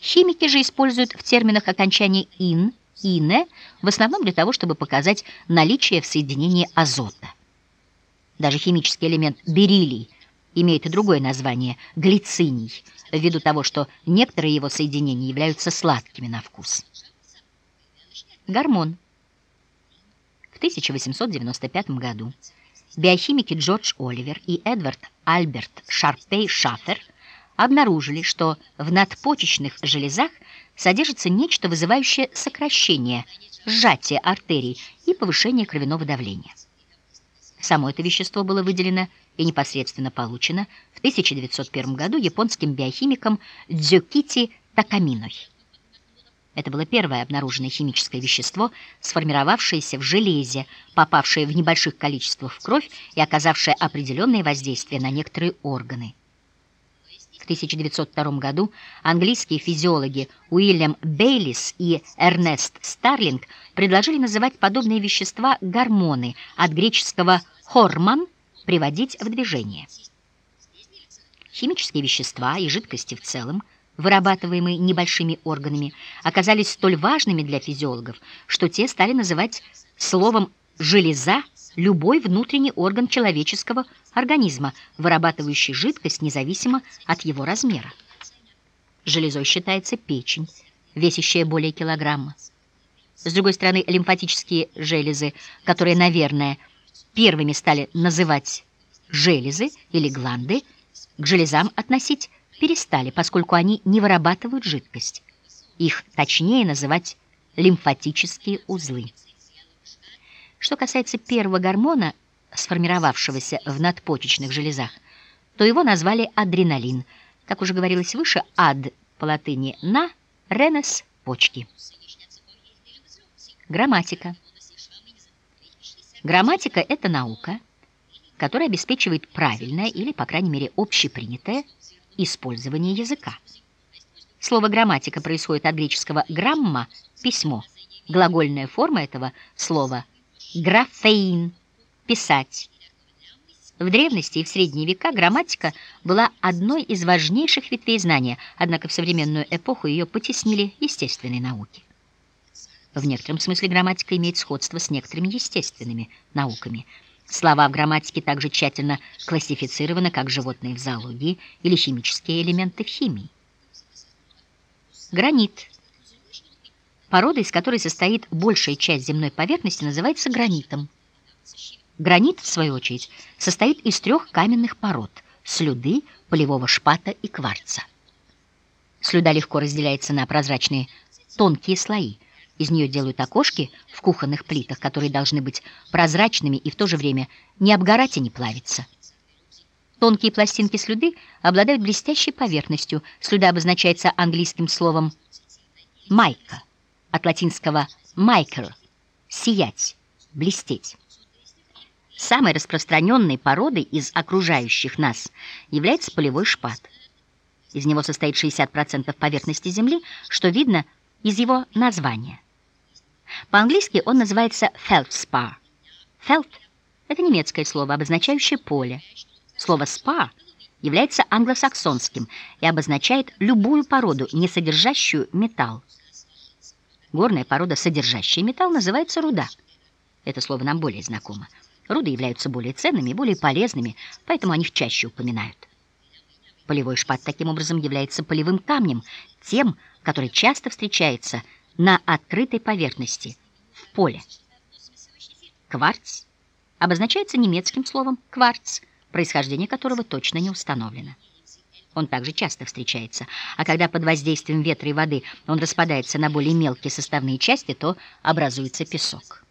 Химики же используют в терминах окончание «ин», «ине» в основном для того, чтобы показать наличие в соединении азота. Даже химический элемент бериллий имеет и другое название – глициний, ввиду того, что некоторые его соединения являются сладкими на вкус. Гормон. В 1895 году биохимики Джордж Оливер и Эдвард Альберт Шарпей-Шафер обнаружили, что в надпочечных железах содержится нечто, вызывающее сокращение, сжатие артерий и повышение кровяного давления. Само это вещество было выделено и непосредственно получено в 1901 году японским биохимиком Дзюкити Такаминой. Это было первое обнаруженное химическое вещество, сформировавшееся в железе, попавшее в небольших количествах в кровь и оказавшее определенное воздействие на некоторые органы. В 1902 году английские физиологи Уильям Бейлис и Эрнест Старлинг предложили называть подобные вещества гормоны от греческого «хормон» — приводить в движение. Химические вещества и жидкости в целом – вырабатываемые небольшими органами, оказались столь важными для физиологов, что те стали называть словом «железа» любой внутренний орган человеческого организма, вырабатывающий жидкость независимо от его размера. Железой считается печень, весящая более килограмма. С другой стороны, лимфатические железы, которые, наверное, первыми стали называть железы или гланды, к железам относить перестали, поскольку они не вырабатывают жидкость. Их точнее называть лимфатические узлы. Что касается первого гормона, сформировавшегося в надпочечных железах, то его назвали адреналин. Как уже говорилось выше, ад по латыни «на», ренес – почки. Грамматика. Грамматика – это наука, которая обеспечивает правильное или, по крайней мере, общепринятое использование языка. Слово «грамматика» происходит от греческого «грамма» — письмо. Глагольная форма этого слова «графейн» — писать. В древности и в средние века грамматика была одной из важнейших ветвей знания, однако в современную эпоху ее потеснили естественные науки. В некотором смысле грамматика имеет сходство с некоторыми естественными науками – Слова в грамматике также тщательно классифицированы как животные в зоологии или химические элементы в химии. Гранит. Порода, из которой состоит большая часть земной поверхности, называется гранитом. Гранит, в свою очередь, состоит из трех каменных пород – слюды, полевого шпата и кварца. Слюда легко разделяется на прозрачные тонкие слои – из нее делают окошки в кухонных плитах, которые должны быть прозрачными и в то же время не обгорать и не плавиться. Тонкие пластинки слюды обладают блестящей поверхностью. Слюда обозначается английским словом «майка», от латинского «майкер» — «сиять», «блестеть». Самой распространенной породой из окружающих нас является полевой шпат. Из него состоит 60% поверхности Земли, что видно из его названия – по-английски он называется feldspar. Feld – это немецкое слово, обозначающее поле. Слово «спа» является англосаксонским и обозначает любую породу, не содержащую металл. Горная порода, содержащая металл, называется руда. Это слово нам более знакомо. Руды являются более ценными и более полезными, поэтому о них чаще упоминают. Полевой шпат таким образом является полевым камнем, тем, который часто встречается на открытой поверхности, в поле. Кварц обозначается немецким словом «кварц», происхождение которого точно не установлено. Он также часто встречается, а когда под воздействием ветра и воды он распадается на более мелкие составные части, то образуется песок.